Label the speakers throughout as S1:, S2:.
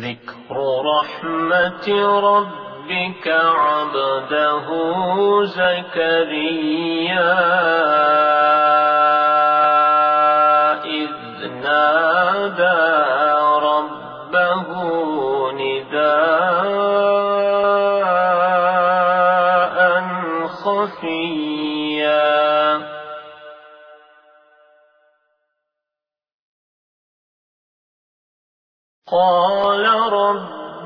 S1: ذكر رحمة ربك عبده زكريا. إذ نادى ربه نداء خفيا. قال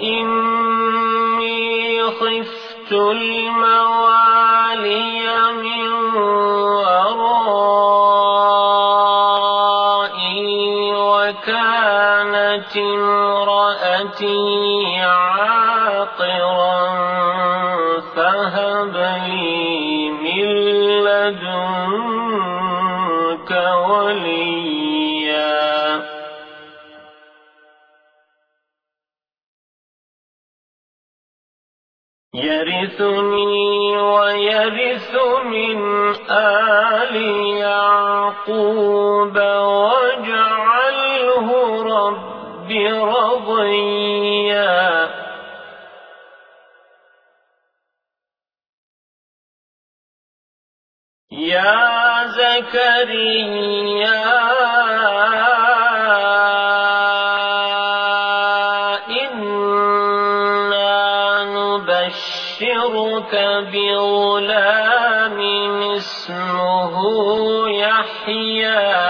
S1: وإني خفت الموالي من ورائي وكانت امرأتي يرثني ويرث من آل يعقوب واجعله رب رضيا. يا زكريا بغلام اسمه يحيى.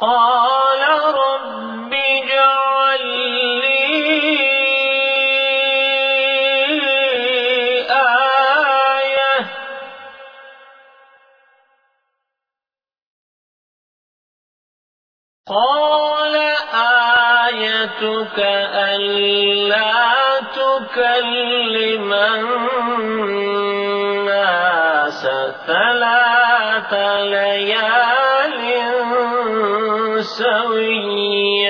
S1: قال سويا.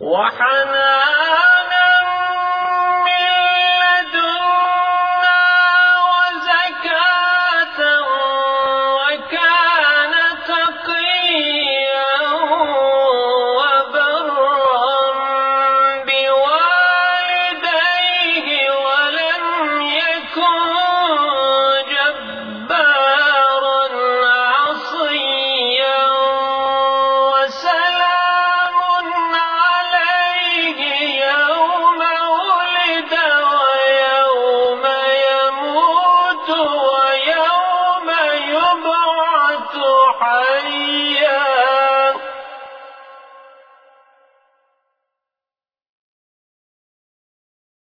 S1: وحنانا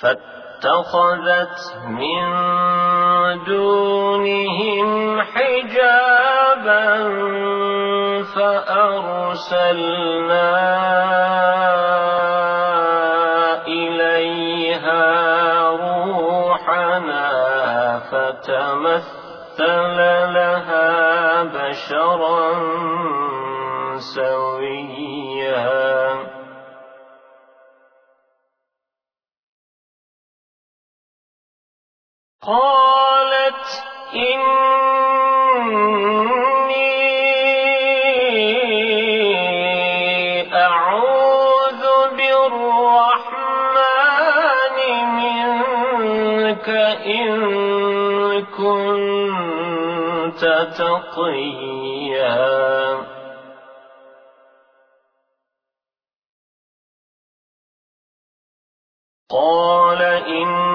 S1: فاتخذت من دونهم حجابا فأرسلنا إليها روحنا فتمثل لها بشرا سويا. قالت إني أعوذ بالرحمن منك إن كنت تقيا. قال إنما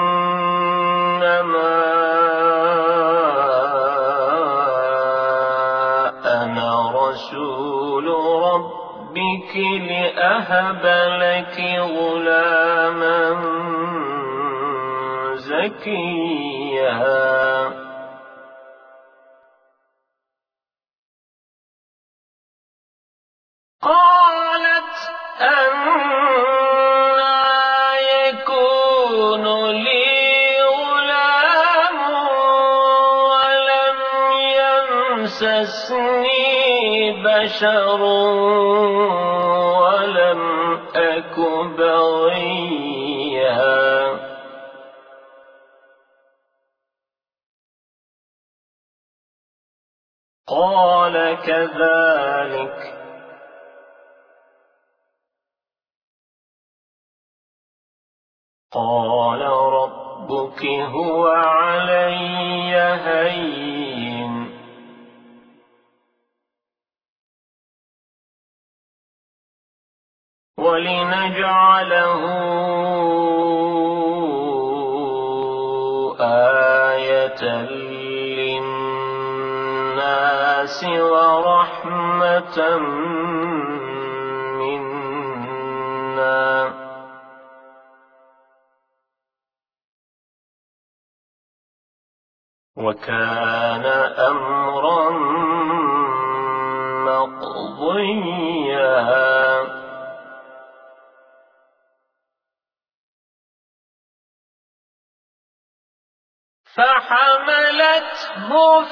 S1: ربك لأهب لك غلاما زكيا يمسسني بشر ولم أك بغيا قال كذلك. قال ربك هو علي هين ولنجعله آية للناس ورحمة منا. وكان أمرا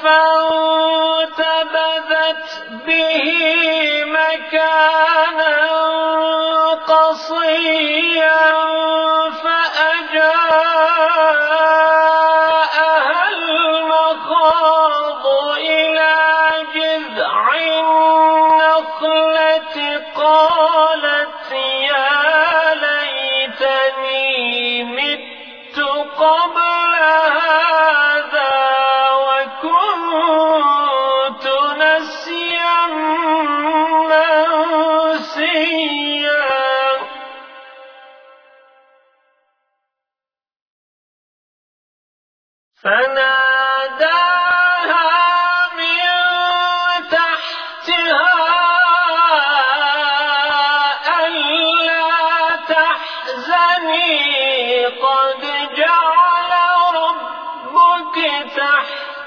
S1: فانتبذت به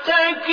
S1: تحتك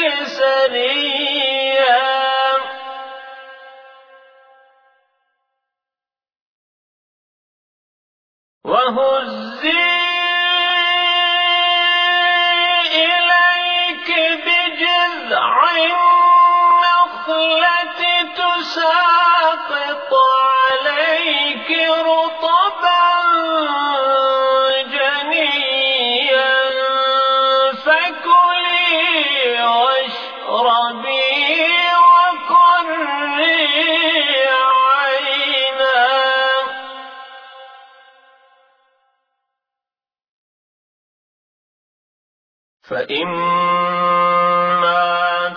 S1: فإما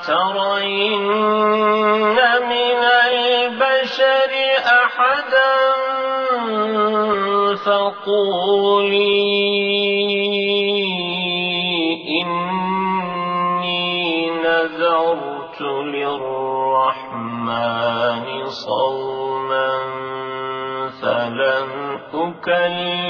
S1: ترين من البشر أحدا فقولي إني نذرت للرحمن صوما فلن أكلم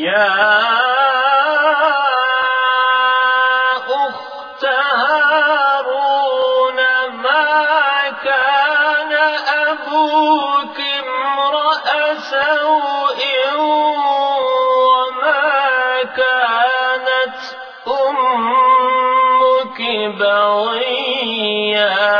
S1: يا أخت هارون ما كان أبوك امرأ سوء وما كانت أمك بغيا؟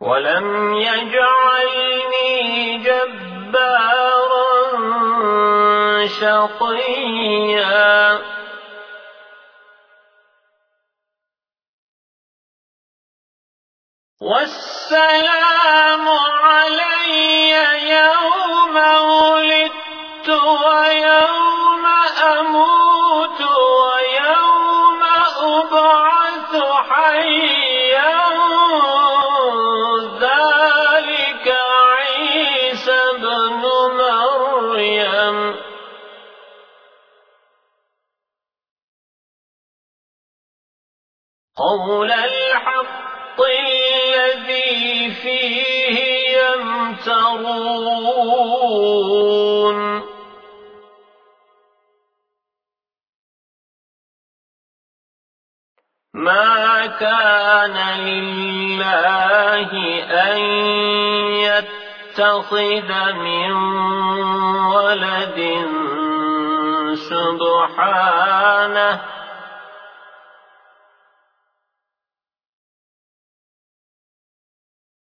S1: ولم يجعلني جبارا شقيا. والسلام علي يوم ولدت ويوم قول الحق الذي فيه يمترون. ما كان لله أن يتخذ من ولد سبحانه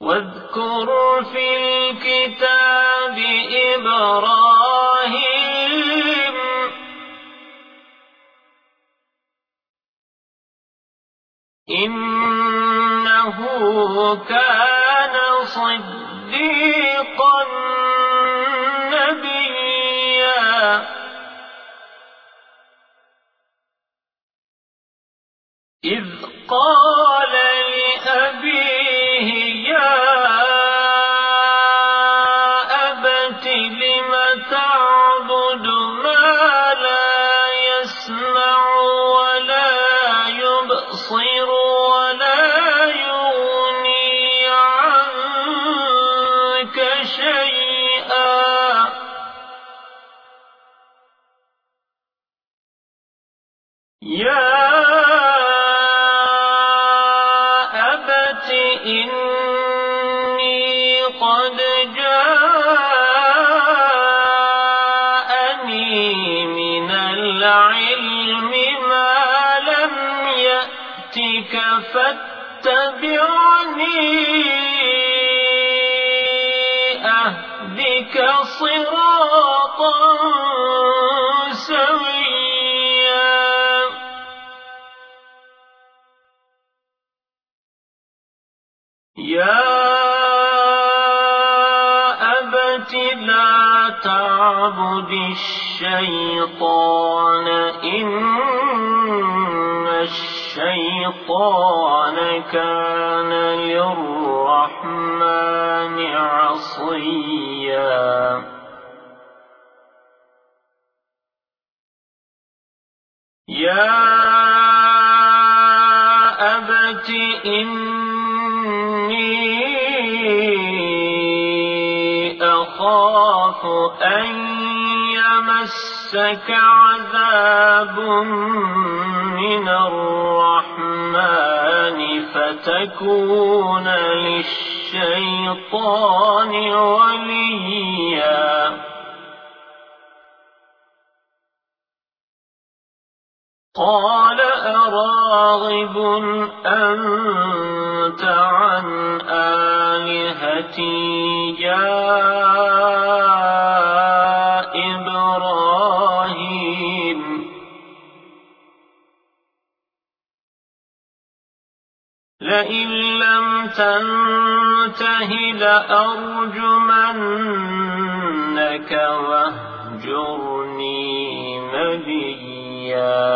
S1: واذكر في الكتاب إبراهيم. إنه كان صديقا نبيا. إذ قال تعبد الشيطان إن الشيطان كان للرحمن عصيا. يا يمسك عذاب من الرحمن فتكون للشيطان وليا. قال أراغب أنت عن آلهتي يا لئن لم تنته لأرجمنك وأهجرني مليا.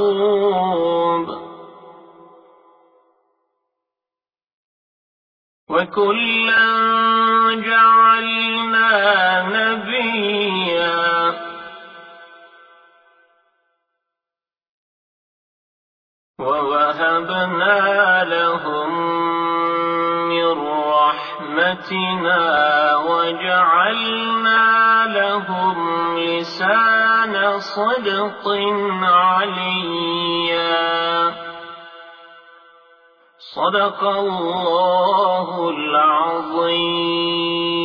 S1: ويعقوب وكلا جعلنا نبيا. ووهبنا لهم رحمتنا وجعلنا لهم لسان صدق عليا. صدق الله العظيم.